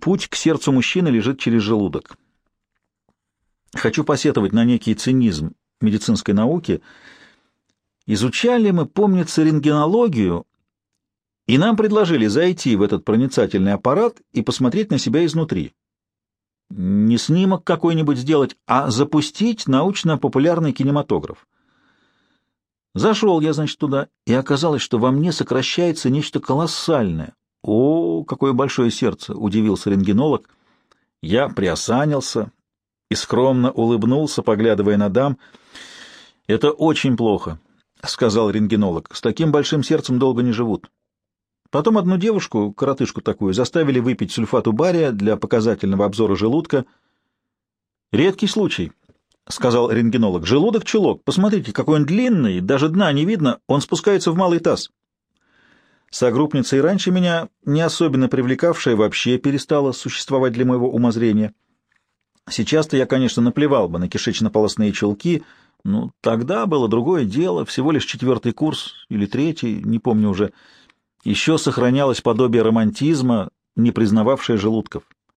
Путь к сердцу мужчины лежит через желудок. Хочу посетовать на некий цинизм медицинской науки. Изучали мы, помнится, рентгенологию, и нам предложили зайти в этот проницательный аппарат и посмотреть на себя изнутри. Не снимок какой-нибудь сделать, а запустить научно-популярный кинематограф. Зашел я, значит, туда, и оказалось, что во мне сокращается нечто колоссальное. О, какое большое сердце! — удивился рентгенолог. Я приосанился и скромно улыбнулся, поглядывая на дам. — Это очень плохо, — сказал рентгенолог. — С таким большим сердцем долго не живут. Потом одну девушку, коротышку такую, заставили выпить сульфату бария для показательного обзора желудка. Редкий случай, — сказал рентгенолог. «Желудок-чулок. Посмотрите, какой он длинный, даже дна не видно, он спускается в малый таз». Согруппница и раньше меня, не особенно привлекавшая, вообще перестала существовать для моего умозрения. Сейчас-то я, конечно, наплевал бы на кишечно-полостные чулки, но тогда было другое дело, всего лишь четвертый курс или третий, не помню уже. Еще сохранялось подобие романтизма, не признававшее желудков.